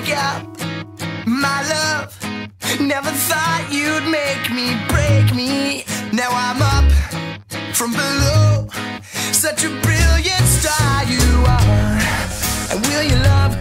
Wake up, my love. Never thought you'd make me break me. Now I'm up from below. Such a brilliant star you are. And will your love?